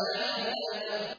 وَلَا يَسْتَثْنُونَ